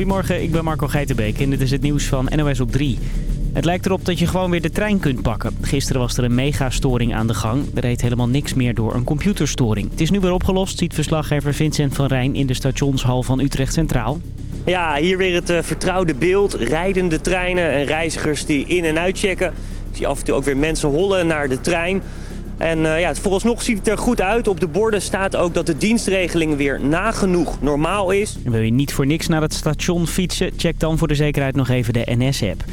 Goedemorgen, ik ben Marco Geitenbeek en dit is het nieuws van NOS op 3. Het lijkt erop dat je gewoon weer de trein kunt pakken. Gisteren was er een megastoring aan de gang. Er reed helemaal niks meer door een computerstoring. Het is nu weer opgelost, ziet verslaggever Vincent van Rijn in de stationshal van Utrecht Centraal. Ja, hier weer het uh, vertrouwde beeld. Rijdende treinen en reizigers die in- en uitchecken. Ik zie af en toe ook weer mensen hollen naar de trein. En uh, ja, vooralsnog ziet het er goed uit. Op de borden staat ook dat de dienstregeling weer nagenoeg normaal is. Wil je niet voor niks naar het station fietsen? Check dan voor de zekerheid nog even de NS-app.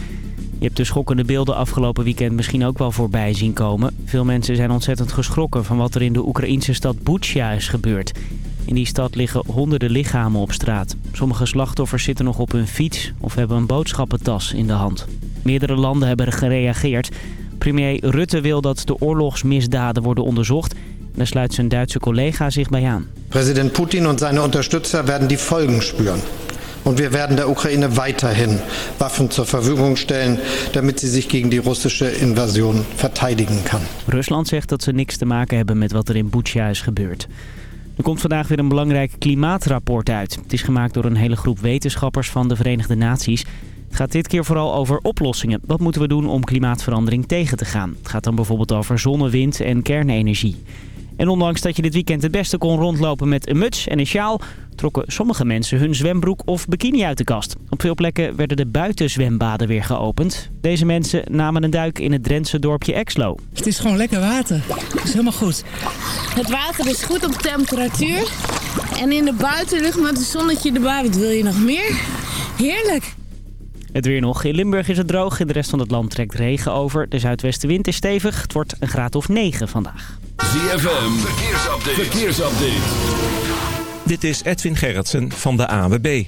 Je hebt de schokkende beelden afgelopen weekend misschien ook wel voorbij zien komen. Veel mensen zijn ontzettend geschrokken van wat er in de Oekraïnse stad Butsja is gebeurd. In die stad liggen honderden lichamen op straat. Sommige slachtoffers zitten nog op hun fiets of hebben een boodschappentas in de hand. Meerdere landen hebben gereageerd. Premier Rutte wil dat de oorlogsmisdaden worden onderzocht. En daar sluit zijn Duitse collega zich bij aan. President Poetin en zijn Unterstützer werden die Folgen spüren. Und wir werden der Ukraine weiterhin Waffen zur Verfügung stellen, damit sie sich gegen die russische Invasion verteidigen kann. Rusland zegt dat ze niks te maken hebben met wat er in Butsja is gebeurd. Er komt vandaag weer een belangrijk klimaatrapport uit. Het is gemaakt door een hele groep wetenschappers van de Verenigde Naties. Het gaat dit keer vooral over oplossingen. Wat moeten we doen om klimaatverandering tegen te gaan? Het gaat dan bijvoorbeeld over zonne, wind en kernenergie. En ondanks dat je dit weekend het beste kon rondlopen met een muts en een sjaal... trokken sommige mensen hun zwembroek of bikini uit de kast. Op veel plekken werden de buitenzwembaden weer geopend. Deze mensen namen een duik in het Drentse dorpje Exlo. Het is gewoon lekker water. Het is helemaal goed. Het water is goed op temperatuur. En in de buitenlucht met een zonnetje erbij, wat wil je nog meer? Heerlijk. Het weer nog. In Limburg is het droog. In de rest van het land trekt regen over. De zuidwestenwind is stevig. Het wordt een graad of 9 vandaag. ZFM, verkeersupdate. verkeersupdate. Dit is Edwin Gerritsen van de AWB.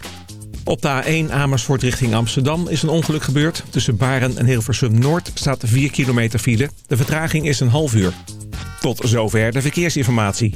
Op de A1 Amersfoort richting Amsterdam is een ongeluk gebeurd. Tussen Baren en Hilversum Noord staat 4 kilometer file. De vertraging is een half uur. Tot zover de verkeersinformatie.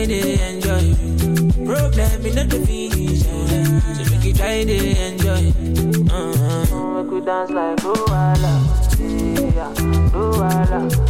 Try to enjoy. Problem in the finish. Eh. So make you try to enjoy. Uh-huh. We dance like Luala. Yeah.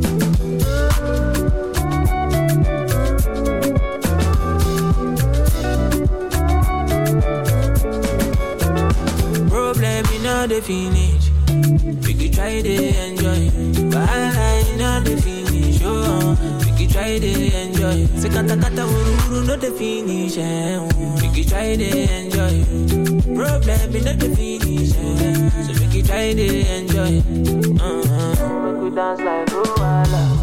the finish. Make you try to enjoy. but Bye, not the finish. Oh, make you try to enjoy. Sekata kata wuru wuru, not the finish. We could try to enjoy. Problem is not the finish. So we could try to enjoy. Uh-huh. Make you dance like oh, Ruala.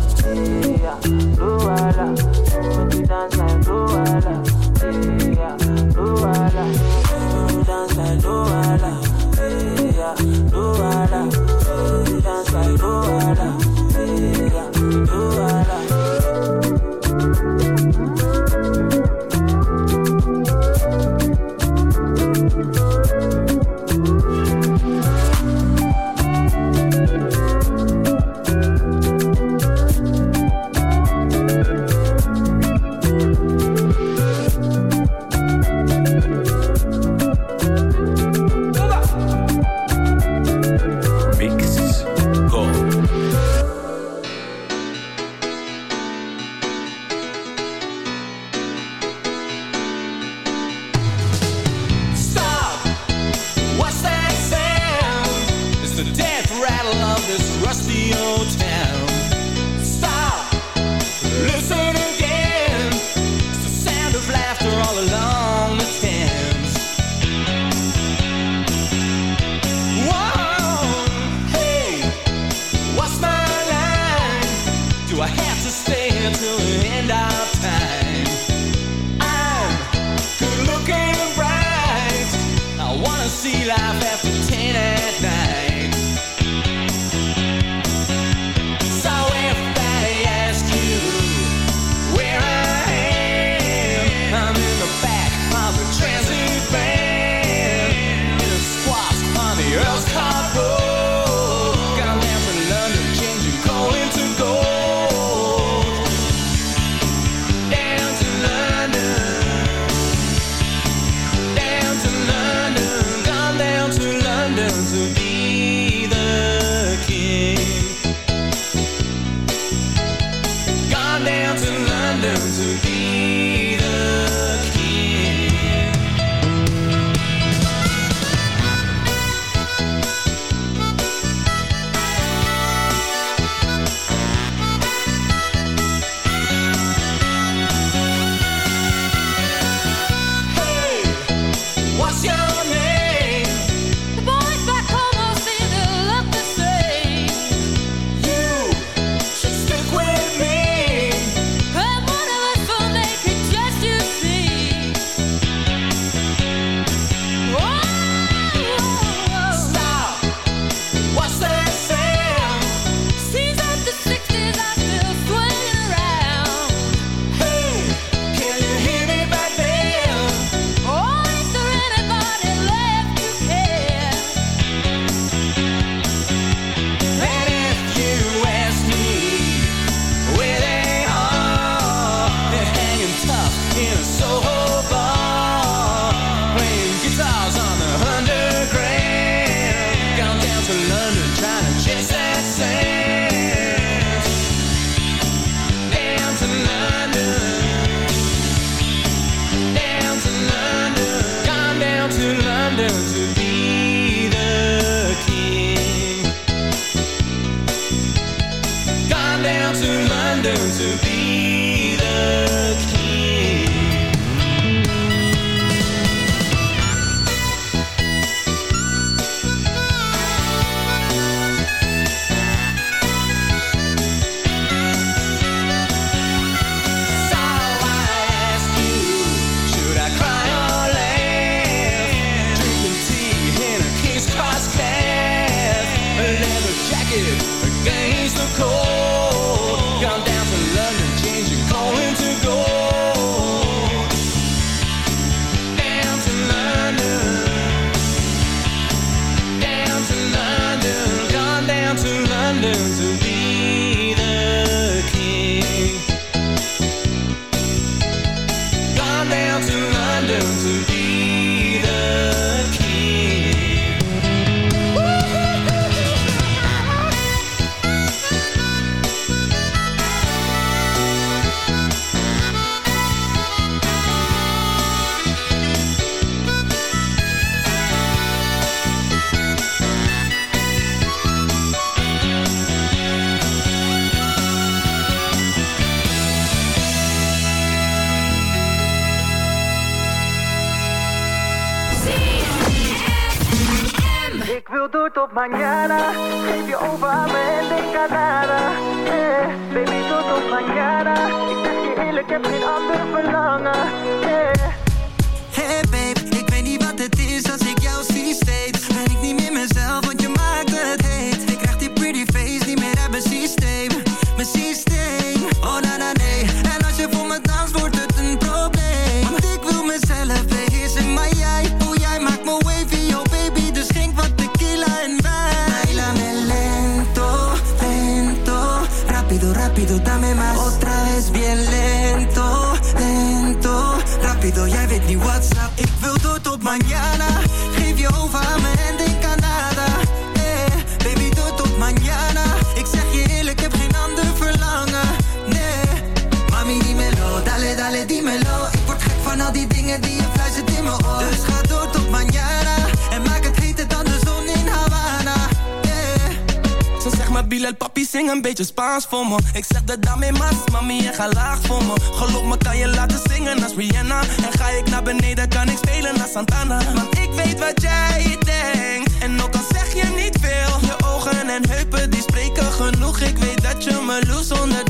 Bilal papi zing een beetje Spaans voor me. Ik zeg de dame mas, mami en ga laag voor me. Geloof me kan je laten zingen als Rihanna? En ga ik naar beneden kan ik spelen als Santana? Want ik weet wat jij denkt. En ook al zeg je niet veel Je ogen en heupen die spreken genoeg. Ik weet dat je me loest zonder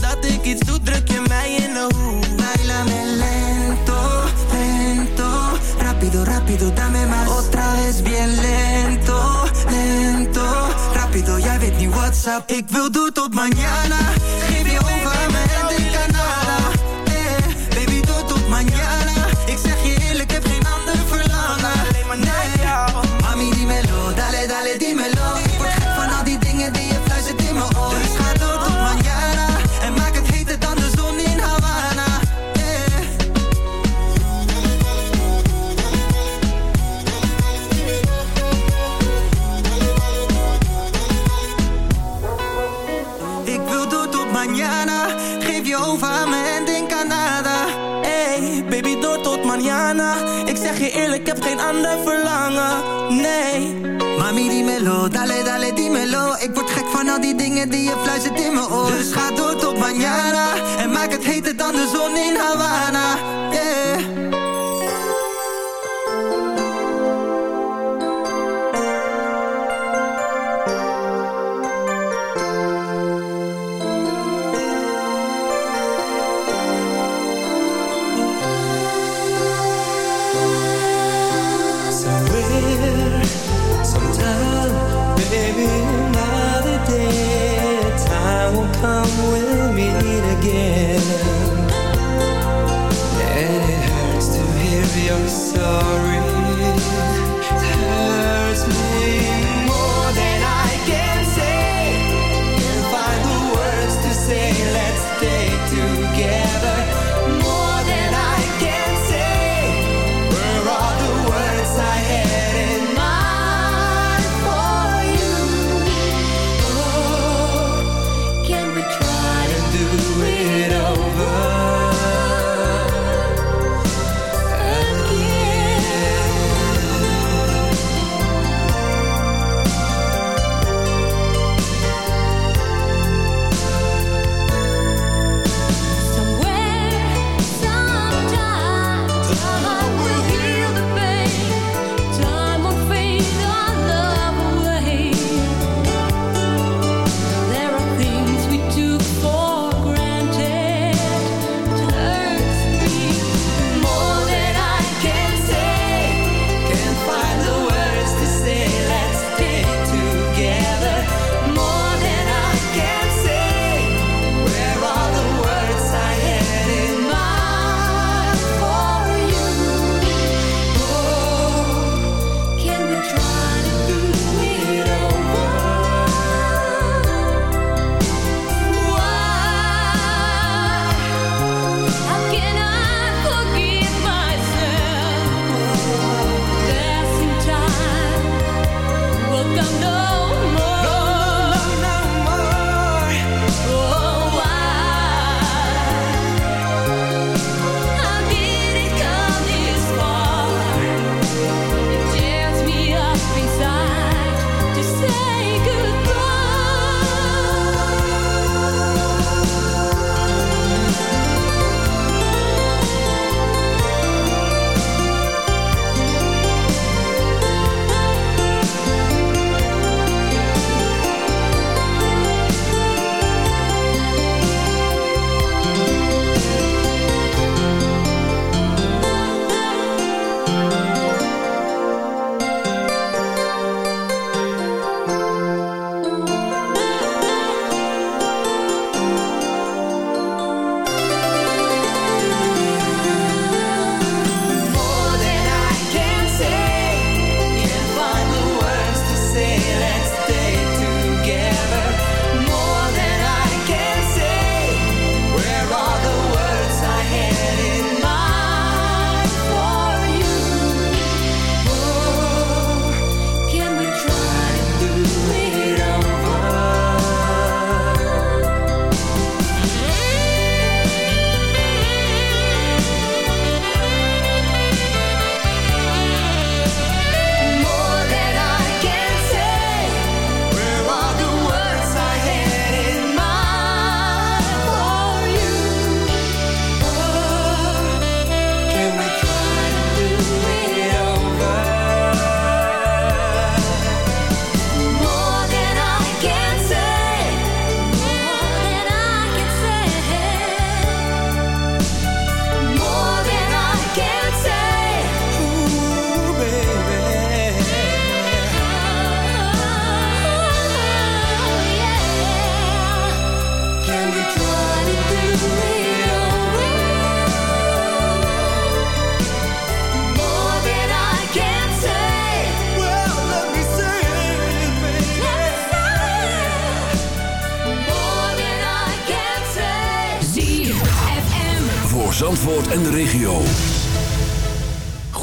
Ik wil door tot mañana. Geef je over aan mij. dímelo, dale, die melo, Ik word gek van al die dingen die je fluistert in mijn oor. Dus ga door tot mañana En maak het heter dan de zon in Havana.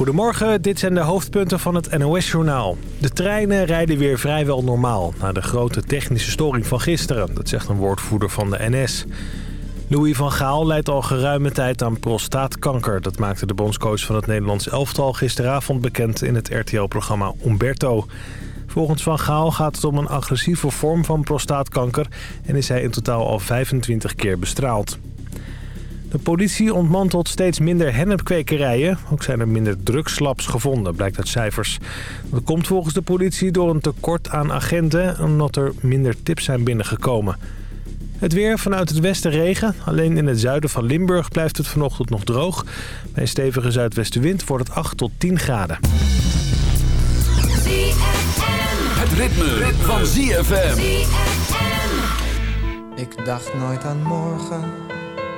Goedemorgen, dit zijn de hoofdpunten van het NOS-journaal. De treinen rijden weer vrijwel normaal na de grote technische storing van gisteren. Dat zegt een woordvoerder van de NS. Louis van Gaal leidt al geruime tijd aan prostaatkanker. Dat maakte de bondscoach van het Nederlands elftal gisteravond bekend in het RTL-programma Umberto. Volgens Van Gaal gaat het om een agressieve vorm van prostaatkanker... en is hij in totaal al 25 keer bestraald. De politie ontmantelt steeds minder hennepkwekerijen. Ook zijn er minder drugslabs gevonden, blijkt uit cijfers. Dat komt volgens de politie door een tekort aan agenten... omdat er minder tips zijn binnengekomen. Het weer vanuit het westen regen. Alleen in het zuiden van Limburg blijft het vanochtend nog droog. Bij een stevige zuidwestenwind wordt het 8 tot 10 graden. Het ritme, van ZFM. Ik dacht nooit aan morgen,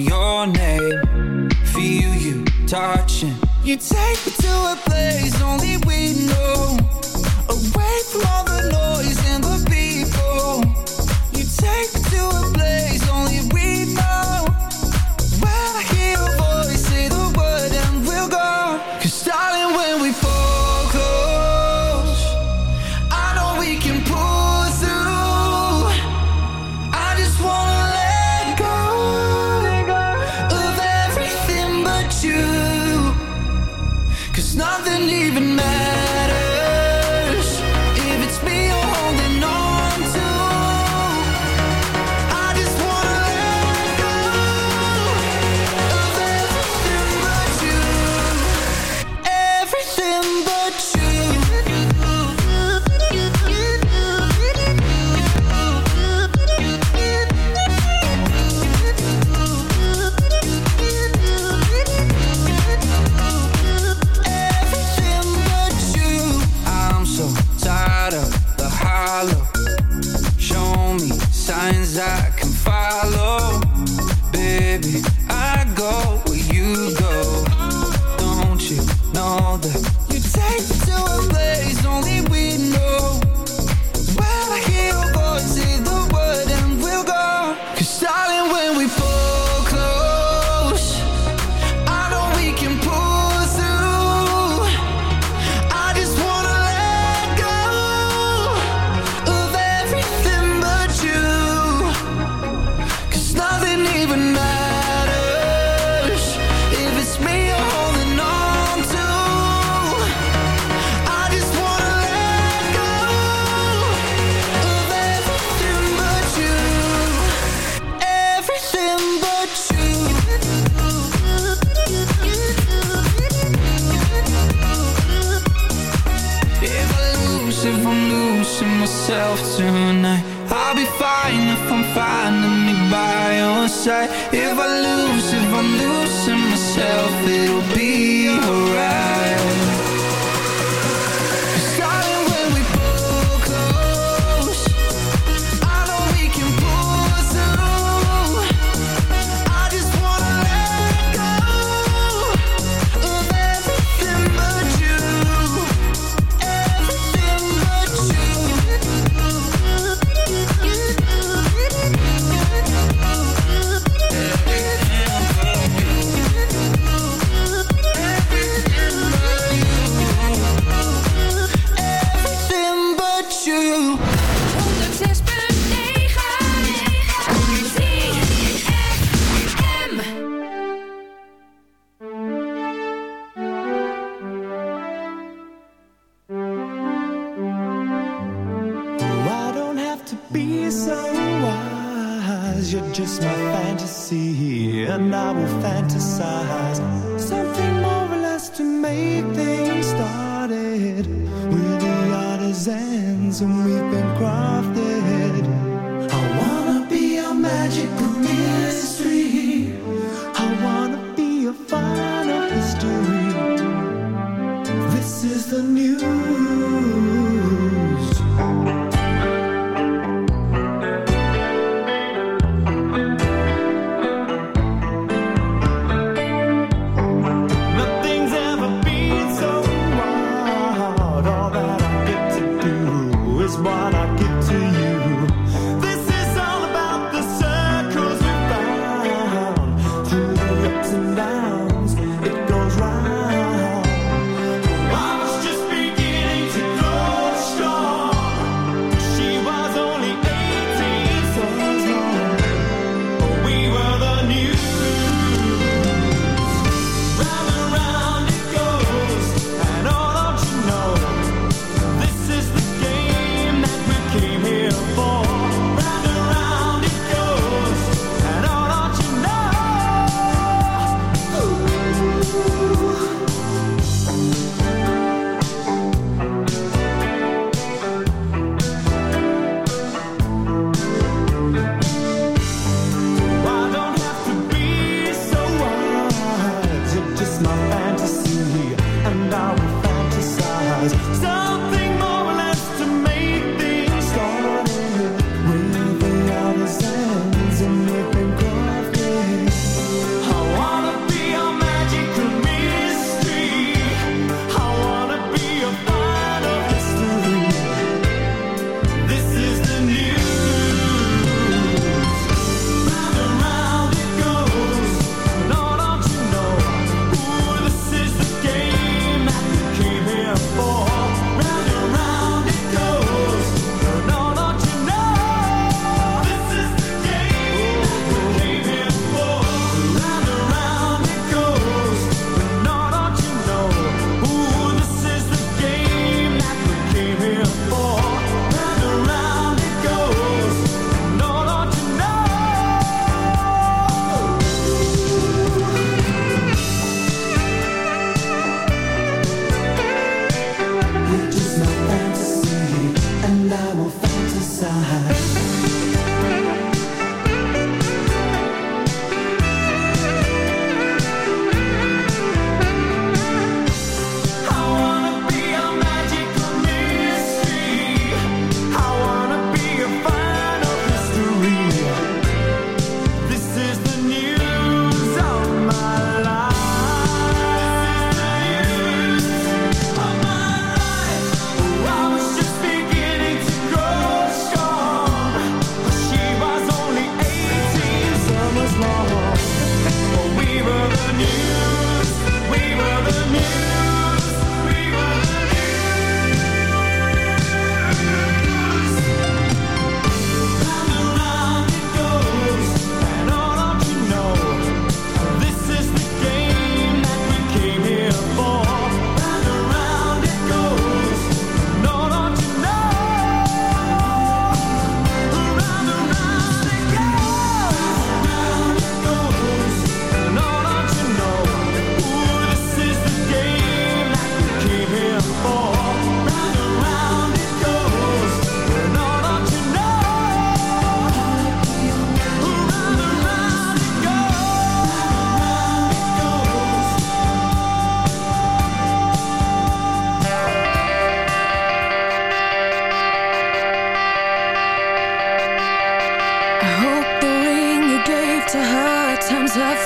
your name, feel you touching. You take me to a place only we know, away from all the noise.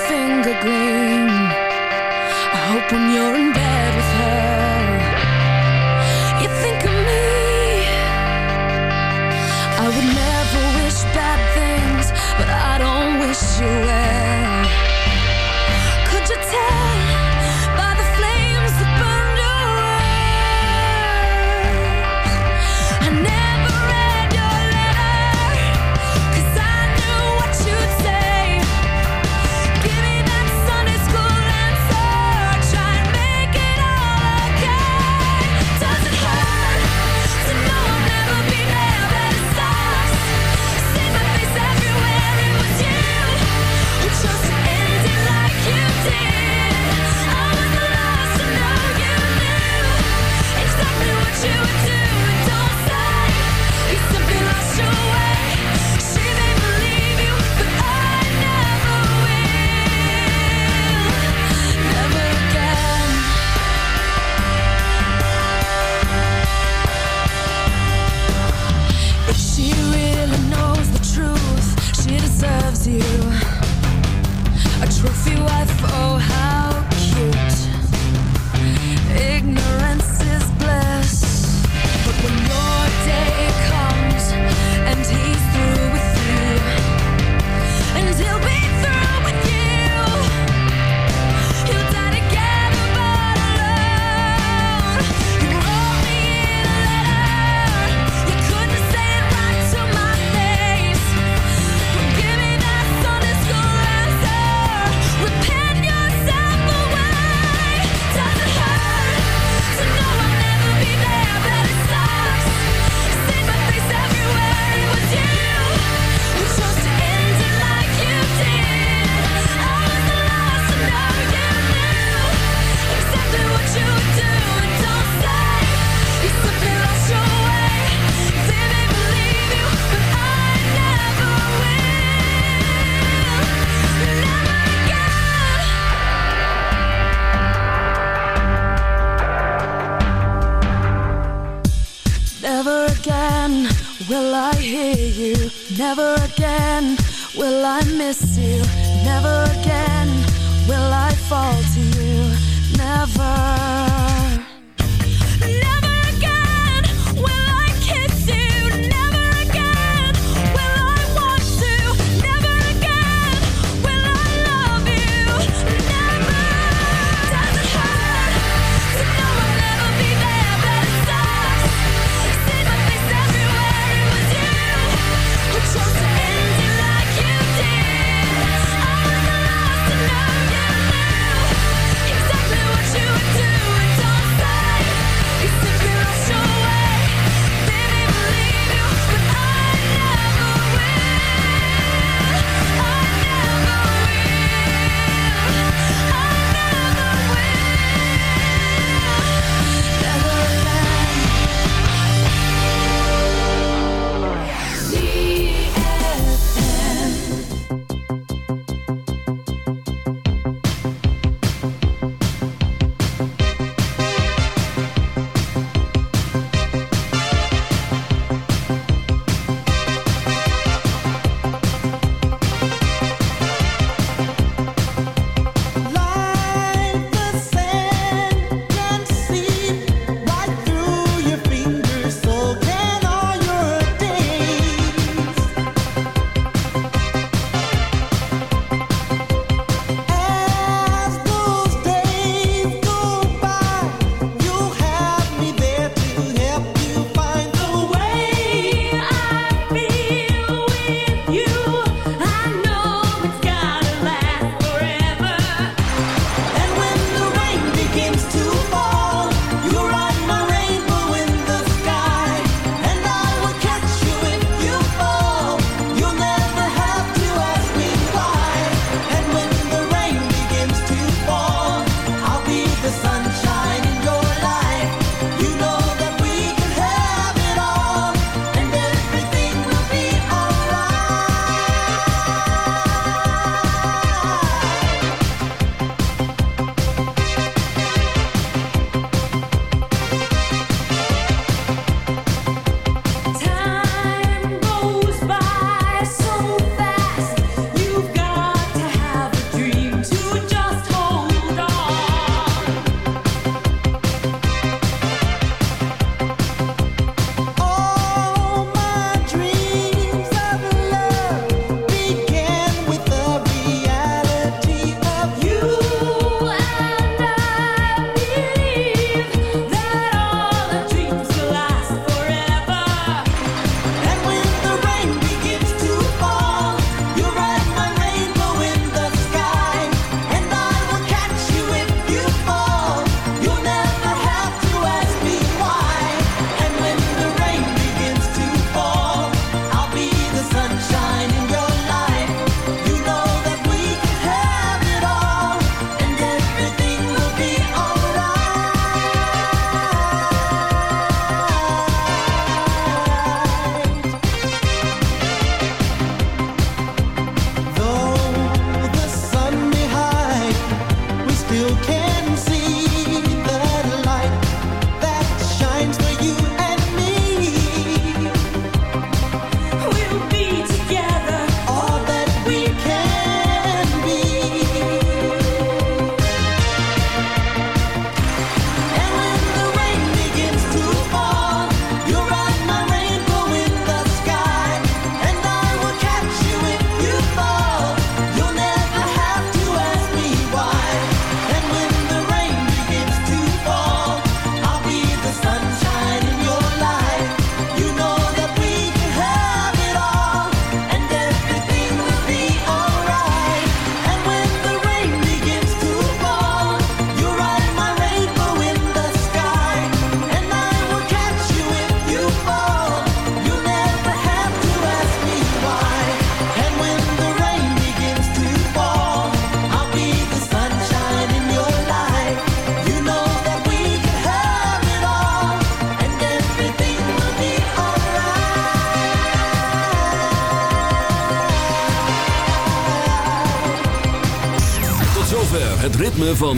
finger gleam I hope when you're in bed with her